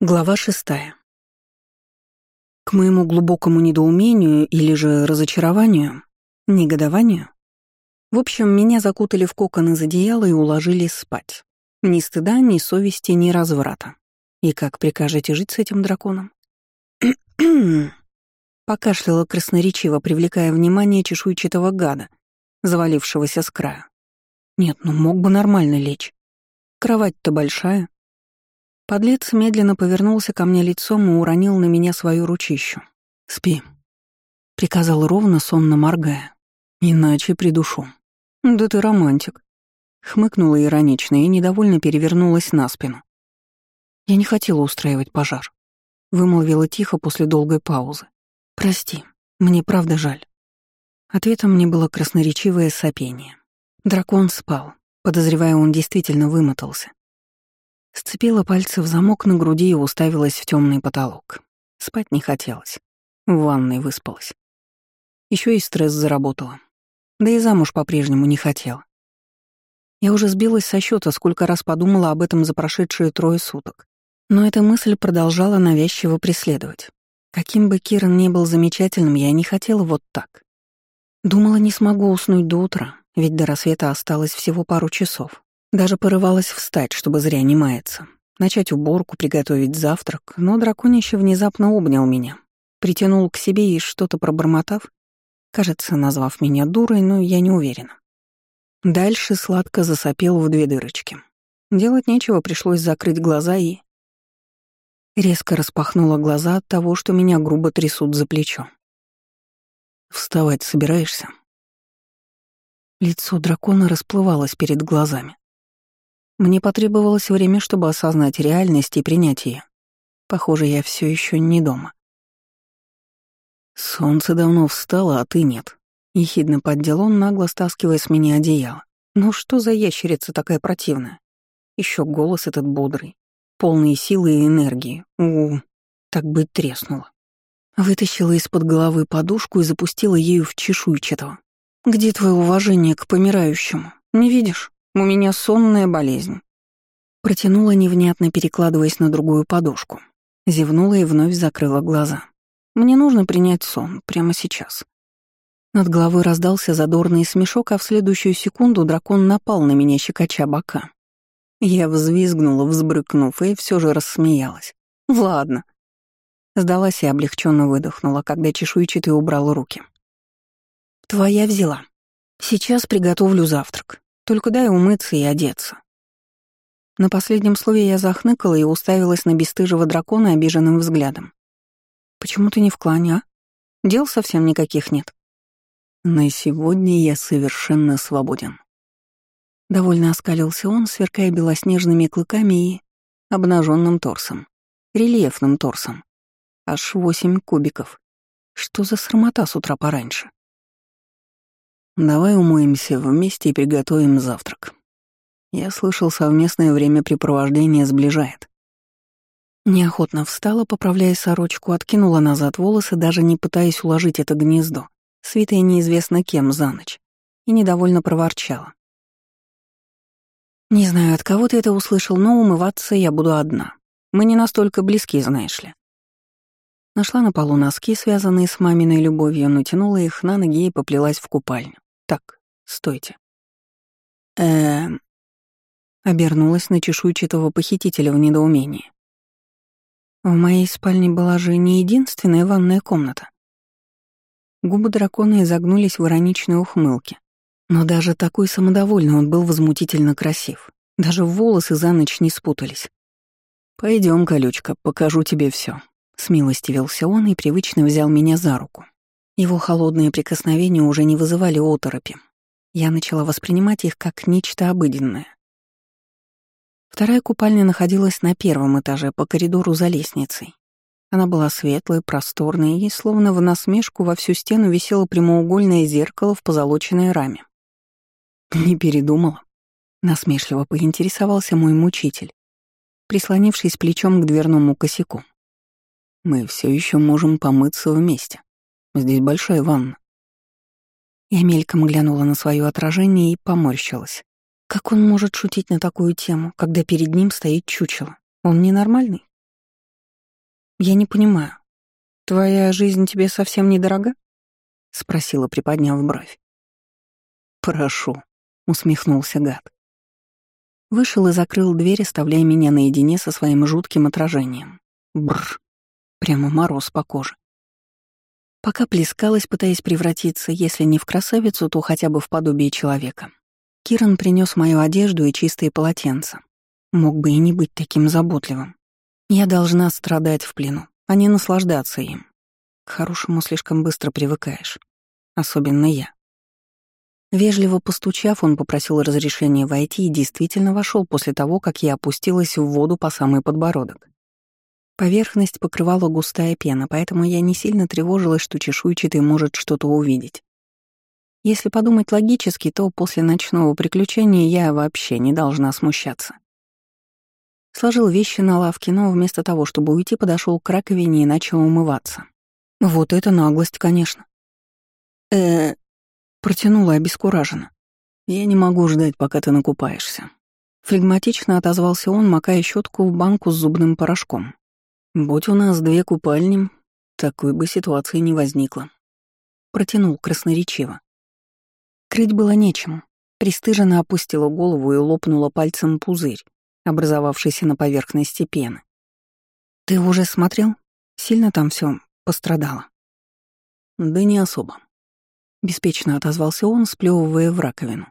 Глава шестая. К моему глубокому недоумению или же разочарованию, негодованию, в общем, меня закутали в кокон из одеяла и уложили спать. Ни стыда, ни совести, ни разврата. И как прикажете жить с этим драконом? Покашляла красноречиво, привлекая внимание чешуйчатого гада, завалившегося с края. Нет, ну мог бы нормально лечь. Кровать-то большая, Подлец медленно повернулся ко мне лицом и уронил на меня свою ручищу. «Спи», — приказал ровно, сонно моргая. «Иначе придушу». «Да ты романтик», — хмыкнула иронично и недовольно перевернулась на спину. «Я не хотела устраивать пожар», — вымолвила тихо после долгой паузы. «Прости, мне правда жаль». Ответом мне было красноречивое сопение. Дракон спал, подозревая, он действительно вымотался. Сцепила пальцы в замок на груди и уставилась в темный потолок. Спать не хотелось. В ванной выспалась. Еще и стресс заработала. Да и замуж по-прежнему не хотела. Я уже сбилась со счета, сколько раз подумала об этом за прошедшие трое суток. Но эта мысль продолжала навязчиво преследовать. Каким бы Киран ни был замечательным, я не хотела вот так. Думала, не смогу уснуть до утра, ведь до рассвета осталось всего пару часов. Даже порывалась встать, чтобы зря не маяться. Начать уборку, приготовить завтрак, но драконище внезапно обнял меня. Притянул к себе и что-то пробормотав, кажется, назвав меня дурой, но я не уверена. Дальше сладко засопел в две дырочки. Делать нечего, пришлось закрыть глаза и... Резко распахнула глаза от того, что меня грубо трясут за плечо. «Вставать собираешься?» Лицо дракона расплывалось перед глазами. Мне потребовалось время, чтобы осознать реальность и принять ее. Похоже, я все еще не дома. Солнце давно встало, а ты нет. Ехидно поддел он, нагло стаскивая с меня одеяло. Ну что за ящерица такая противная? Еще голос этот бодрый, полный силы и энергии. У, так быть треснуло. Вытащила из-под головы подушку и запустила ею в чешуйчатого. «Где твое уважение к помирающему? Не видишь? У меня сонная болезнь. Протянула невнятно, перекладываясь на другую подушку. Зевнула и вновь закрыла глаза. Мне нужно принять сон прямо сейчас. Над головой раздался задорный смешок, а в следующую секунду дракон напал на меня, щекоча бока. Я взвизгнула, взбрыкнув, и все же рассмеялась. «Ладно». Сдалась и облегченно выдохнула, когда чешуйчатый убрал руки. «Твоя взяла. Сейчас приготовлю завтрак. Только дай умыться и одеться». На последнем слове я захныкала и уставилась на бесстыжего дракона обиженным взглядом. «Почему ты не в клане, а? Дел совсем никаких нет». «На сегодня я совершенно свободен». Довольно оскалился он, сверкая белоснежными клыками и обнаженным торсом, рельефным торсом. Аж восемь кубиков. Что за срамота с утра пораньше? Давай умоемся вместе и приготовим завтрак. Я слышал, совместное времяпрепровождение сближает. Неохотно встала, поправляя сорочку, откинула назад волосы, даже не пытаясь уложить это гнездо, свитое неизвестно кем за ночь, и недовольно проворчала. «Не знаю, от кого ты это услышал, но умываться я буду одна. Мы не настолько близки, знаешь ли». Нашла на полу носки, связанные с маминой любовью, натянула их на ноги и поплелась в купальню. Так, стойте. Эм... Обернулась на чешуйчатого похитителя в недоумении. В моей спальне была же не единственная ванная комната. Губы дракона изогнулись в ироничной ухмылке. Но даже такой самодовольный он был возмутительно красив. Даже волосы за ночь не спутались. Пойдем, колючка, покажу тебе все. Смилостивился он и привычно взял меня за руку. Его холодные прикосновения уже не вызывали оторопи. Я начала воспринимать их как нечто обыденное. Вторая купальня находилась на первом этаже по коридору за лестницей. Она была светлой, просторной, и словно в насмешку во всю стену висело прямоугольное зеркало в позолоченной раме. Не передумала. Насмешливо поинтересовался мой мучитель, прислонившись плечом к дверному косяку. Мы все еще можем помыться вместе. Здесь большая ванна». Я мельком глянула на свое отражение и поморщилась. Как он может шутить на такую тему, когда перед ним стоит чучело? Он ненормальный? Я не понимаю. Твоя жизнь тебе совсем недорога? Спросила, приподняв бровь. Прошу, усмехнулся гад. Вышел и закрыл дверь, оставляя меня наедине со своим жутким отражением. Бррр. Прямо мороз по коже. Пока плескалась, пытаясь превратиться, если не в красавицу, то хотя бы в подобие человека. Киран принес мою одежду и чистые полотенца. Мог бы и не быть таким заботливым. Я должна страдать в плену, а не наслаждаться им. К хорошему слишком быстро привыкаешь. Особенно я. Вежливо постучав, он попросил разрешения войти и действительно вошел после того, как я опустилась в воду по самый подбородок. Поверхность покрывала густая пена, поэтому я не сильно тревожилась, что чешуйчатый может что-то увидеть. Если подумать логически, то после ночного приключения я вообще не должна смущаться. Сложил вещи на лавке, но вместо того, чтобы уйти, подошел к раковине и начал умываться. Вот это наглость, конечно. э протянула обескураженно. «Я не могу ждать, пока ты накупаешься». Флегматично отозвался он, макая щетку в банку с зубным порошком. «Будь у нас две купальни, такой бы ситуации не возникло». Протянул красноречиво. Крыть было нечем. Пристыженно опустила голову и лопнула пальцем пузырь, образовавшийся на поверхности пены. «Ты уже смотрел? Сильно там все пострадало?» «Да не особо», — беспечно отозвался он, сплевывая в раковину.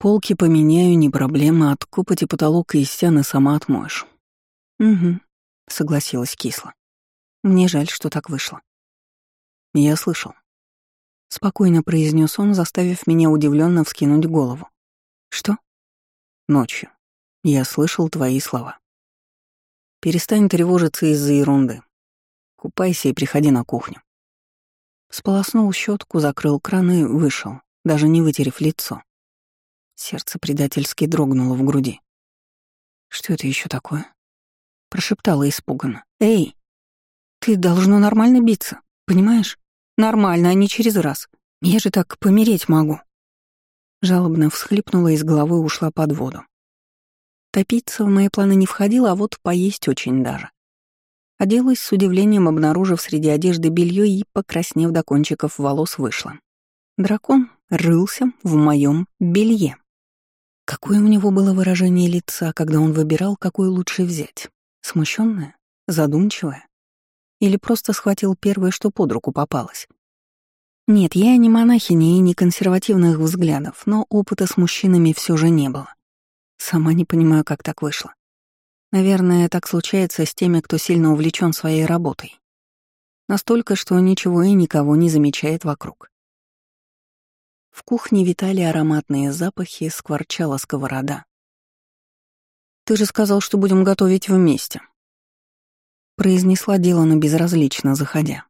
«Полки поменяю, не проблема, откупать и потолок и стены сама отмоешь». «Угу», — согласилась кисло. «Мне жаль, что так вышло». «Я слышал». Спокойно произнес он, заставив меня удивленно вскинуть голову. «Что?» «Ночью. Я слышал твои слова. Перестань тревожиться из-за ерунды. Купайся и приходи на кухню. Сполоснул щетку, закрыл кран и вышел, даже не вытерев лицо. Сердце предательски дрогнуло в груди. Что это еще такое? Прошептала испуганно. Эй, ты должно нормально биться, понимаешь? Нормально, а не через раз. Я же так помереть могу. Жалобно всхлипнула и с головы ушла под воду. Топиться в мои планы не входило, а вот поесть очень даже. Оделась с удивлением, обнаружив среди одежды белье и, покраснев до кончиков волос, вышла. Дракон рылся в моем белье. Какое у него было выражение лица, когда он выбирал, какое лучше взять? Смущенное? Задумчивое? Или просто схватил первое, что под руку попалось? Нет, я не монахиня и не консервативных взглядов, но опыта с мужчинами все же не было. Сама не понимаю, как так вышло. Наверное, так случается с теми, кто сильно увлечен своей работой. Настолько, что ничего и никого не замечает вокруг. В кухне витали ароматные запахи, скворчала сковорода. «Ты же сказал, что будем готовить вместе», — произнесла Дилана безразлично, заходя.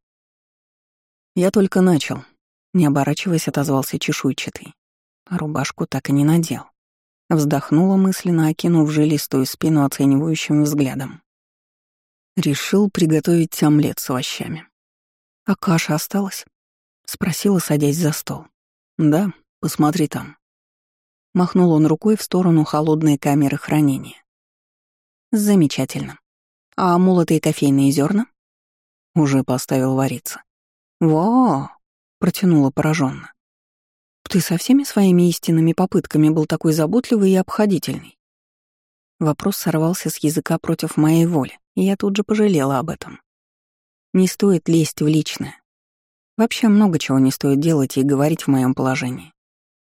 «Я только начал», — не оборачиваясь, отозвался чешуйчатый. рубашку так и не надел. Вздохнула мысленно, окинув жилистую спину оценивающим взглядом. Решил приготовить омлет с овощами. «А каша осталась?» — спросила, садясь за стол. «Да, посмотри там». Махнул он рукой в сторону холодной камеры хранения. «Замечательно. А молотые кофейные зерна? «Уже поставил вариться». «Во!» — протянула пораженно. Ты со всеми своими истинными попытками был такой заботливый и обходительный. Вопрос сорвался с языка против моей воли, и я тут же пожалела об этом. Не стоит лезть в личное. Вообще много чего не стоит делать и говорить в моем положении.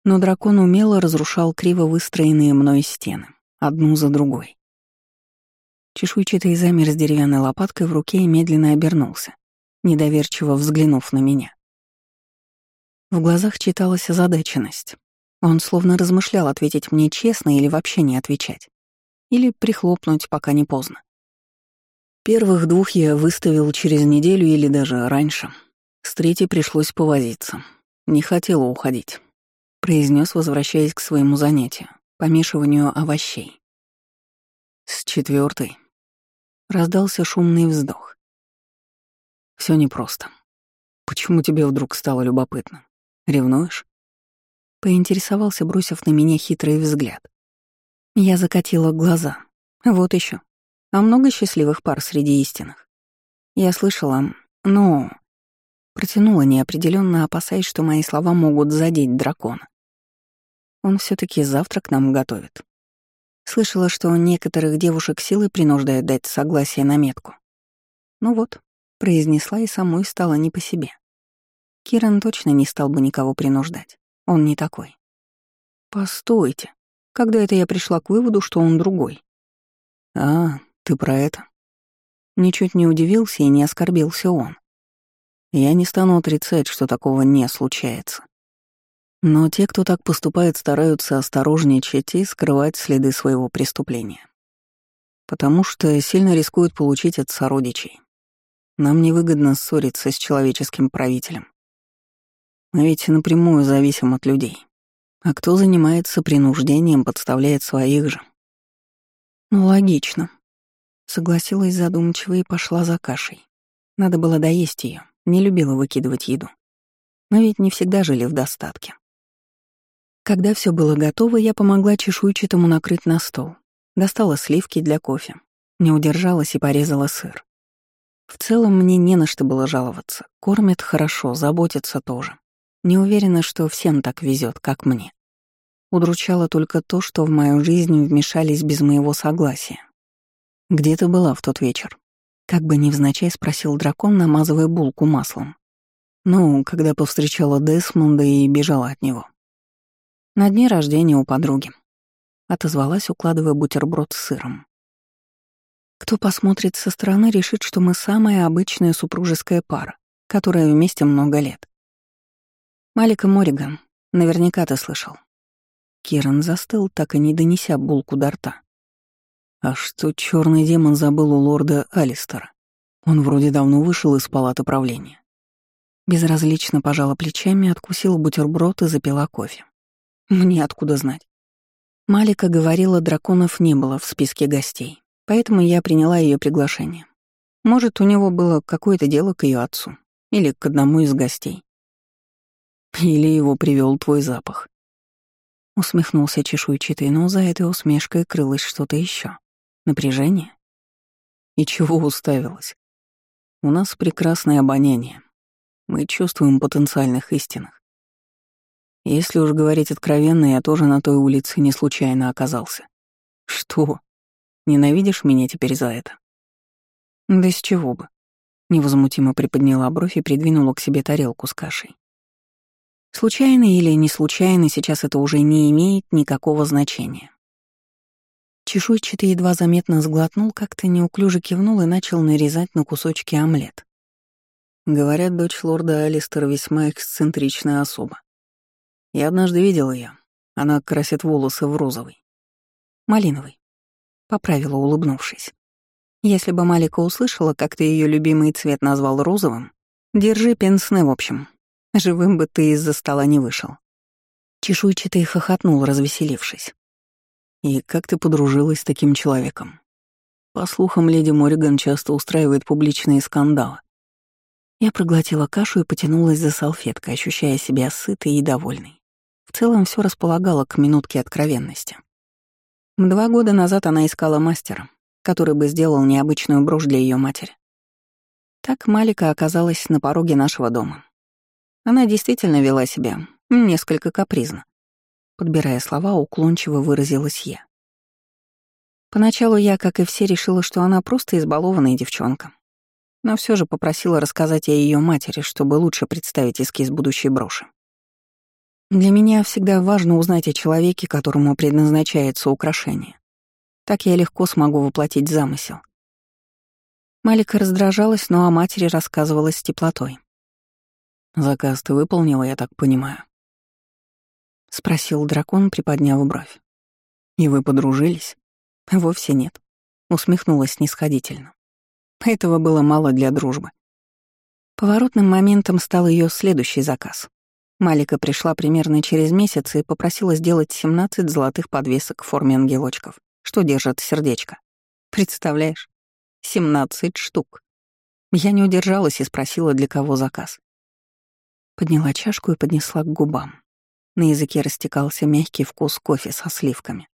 Но дракон умело разрушал криво выстроенные мной стены, одну за другой. Чешуйчатый замер с деревянной лопаткой в руке и медленно обернулся, недоверчиво взглянув на меня. В глазах читалась озадаченность. Он словно размышлял, ответить мне честно или вообще не отвечать. Или прихлопнуть, пока не поздно. Первых двух я выставил через неделю или даже раньше. С третьей пришлось повозиться. Не хотела уходить. Произнес, возвращаясь к своему занятию — помешиванию овощей. С четвертой раздался шумный вздох. Все непросто. Почему тебе вдруг стало любопытно? Ревнуешь?» Поинтересовался, бросив на меня хитрый взгляд. Я закатила глаза. Вот еще. А много счастливых пар среди истинных. Я слышала, ну... Протянула неопределенно, опасаясь, что мои слова могут задеть дракона. Он все таки завтрак нам готовит. Слышала, что некоторых девушек силой принуждают дать согласие на метку. Ну вот, произнесла и самой стала не по себе. Киран точно не стал бы никого принуждать. Он не такой. Постойте. Когда это я пришла к выводу, что он другой? А, ты про это? Ничуть не удивился и не оскорбился он. Я не стану отрицать, что такого не случается. Но те, кто так поступает, стараются осторожничать и скрывать следы своего преступления. Потому что сильно рискуют получить от сородичей. Нам невыгодно ссориться с человеческим правителем. Мы ведь напрямую зависим от людей. А кто занимается принуждением, подставляет своих же. Ну, логично. Согласилась задумчиво и пошла за кашей. Надо было доесть ее, не любила выкидывать еду. Но ведь не всегда жили в достатке. Когда все было готово, я помогла чешуйчатому накрыть на стол. Достала сливки для кофе. Не удержалась и порезала сыр. В целом мне не на что было жаловаться. Кормят хорошо, заботятся тоже. Не уверена, что всем так везет, как мне. Удручало только то, что в мою жизнь вмешались без моего согласия. «Где ты была в тот вечер?» Как бы невзначай спросил дракон, намазывая булку маслом. Ну, когда повстречала Десмонда и бежала от него. На дне рождения у подруги. Отозвалась, укладывая бутерброд с сыром. Кто посмотрит со стороны, решит, что мы самая обычная супружеская пара, которая вместе много лет. Малика Мориган, наверняка ты слышал. Киран застыл, так и не донеся булку до рта. А что черный демон забыл у лорда Алистера? Он вроде давно вышел из палаты правления. Безразлично пожала плечами, откусила бутерброд и запила кофе. Мне откуда знать? Малика говорила, драконов не было в списке гостей, поэтому я приняла ее приглашение. Может, у него было какое-то дело к ее отцу или к одному из гостей. Или его привел твой запах. Усмехнулся чешуйчатый, но за этой усмешкой крылось что-то еще. Напряжение? И чего уставилась? У нас прекрасное обоняние. Мы чувствуем потенциальных истинных. Если уж говорить откровенно, я тоже на той улице не случайно оказался. Что? Ненавидишь меня теперь за это? Да с чего бы? Невозмутимо приподняла бровь и придвинула к себе тарелку с кашей. Случайно или не случайно, сейчас это уже не имеет никакого значения. Чешуйчатый едва заметно сглотнул, как-то неуклюже кивнул и начал нарезать на кусочки омлет. Говорят, дочь лорда Алистер весьма эксцентричная особа. Я однажды видел ее. Она красит волосы в розовый. Малиновый. Поправила, улыбнувшись. Если бы Малика услышала, как ты ее любимый цвет назвал розовым, держи пенсне в общем, Живым бы ты из-за стола не вышел. Чешуйчатый хохотнул, развеселившись. «И как ты подружилась с таким человеком?» По слухам, леди Мориган часто устраивает публичные скандалы. Я проглотила кашу и потянулась за салфеткой, ощущая себя сытой и довольной. В целом все располагало к минутке откровенности. Два года назад она искала мастера, который бы сделал необычную брошь для ее матери. Так Малика оказалась на пороге нашего дома. Она действительно вела себя несколько капризно. Подбирая слова, уклончиво выразилась я. Поначалу я, как и все, решила, что она просто избалованная девчонка. Но все же попросила рассказать о ее матери, чтобы лучше представить эскиз будущей броши. Для меня всегда важно узнать о человеке, которому предназначается украшение. Так я легко смогу воплотить замысел. Малика раздражалась, но о матери рассказывала с теплотой. «Заказ ты выполнила, я так понимаю?» — спросил дракон, приподняв бровь. «И вы подружились?» «Вовсе нет», — усмехнулась снисходительно. Этого было мало для дружбы. Поворотным моментом стал ее следующий заказ. Малика пришла примерно через месяц и попросила сделать 17 золотых подвесок в форме ангелочков, что держат сердечко. Представляешь? 17 штук. Я не удержалась и спросила, для кого заказ. Подняла чашку и поднесла к губам. На языке растекался мягкий вкус кофе со сливками.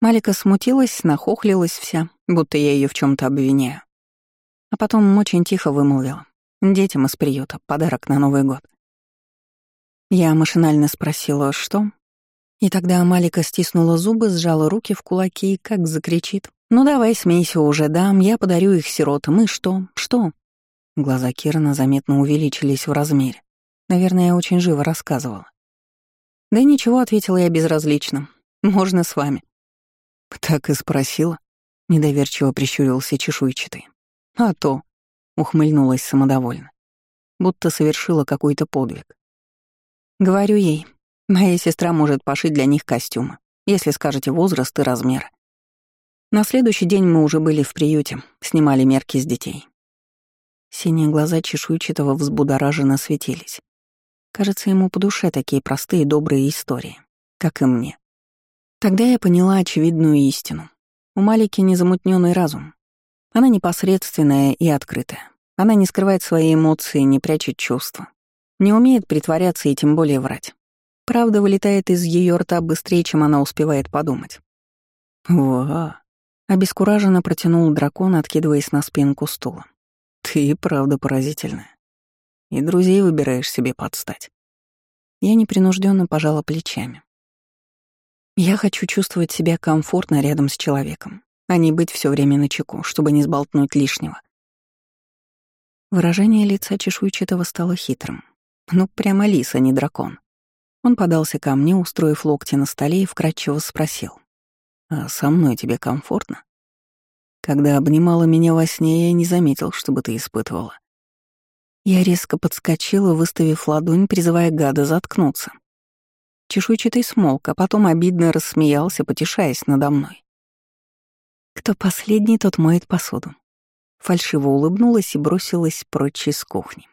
Малика смутилась, нахохлилась вся, будто я ее в чем то обвиняю. А потом очень тихо вымолвила. Детям из приюта, подарок на Новый год. Я машинально спросила, что? И тогда Малика стиснула зубы, сжала руки в кулаки и как закричит. «Ну давай, смейся уже, дам, я подарю их сиротам. И что? Что?» Глаза Кирана заметно увеличились в размере. Наверное, я очень живо рассказывала. «Да ничего», — ответила я безразлично. «Можно с вами». «Так и спросила», — недоверчиво прищурился чешуйчатый. «А то», — ухмыльнулась самодовольно, будто совершила какой-то подвиг. «Говорю ей, моя сестра может пошить для них костюмы, если скажете возраст и размер. На следующий день мы уже были в приюте, снимали мерки с детей. Синие глаза чешуйчатого взбудораженно светились. Кажется, ему по душе такие простые добрые истории, как и мне. Тогда я поняла очевидную истину. У Малики незамутненный разум. Она непосредственная и открытая. Она не скрывает свои эмоции, не прячет чувства. Не умеет притворяться и тем более врать. Правда вылетает из ее рта быстрее, чем она успевает подумать. «Ва!» Обескураженно протянул дракон, откидываясь на спинку стула. «Ты правда поразительная. И друзей выбираешь себе подстать». Я непринужденно пожала плечами. Я хочу чувствовать себя комфортно рядом с человеком, а не быть все время на чеку, чтобы не сболтнуть лишнего. Выражение лица чешуйчатого стало хитрым. Ну, прямо лис, а не дракон. Он подался ко мне, устроив локти на столе и вкратчиво спросил. А со мной тебе комфортно? Когда обнимала меня во сне, я не заметил, чтобы ты испытывала. Я резко подскочила, выставив ладонь, призывая гада заткнуться. Чешуйчатый смолк, а потом обидно рассмеялся, потешаясь надо мной. Кто последний, тот моет посуду. Фальшиво улыбнулась и бросилась прочь из кухни.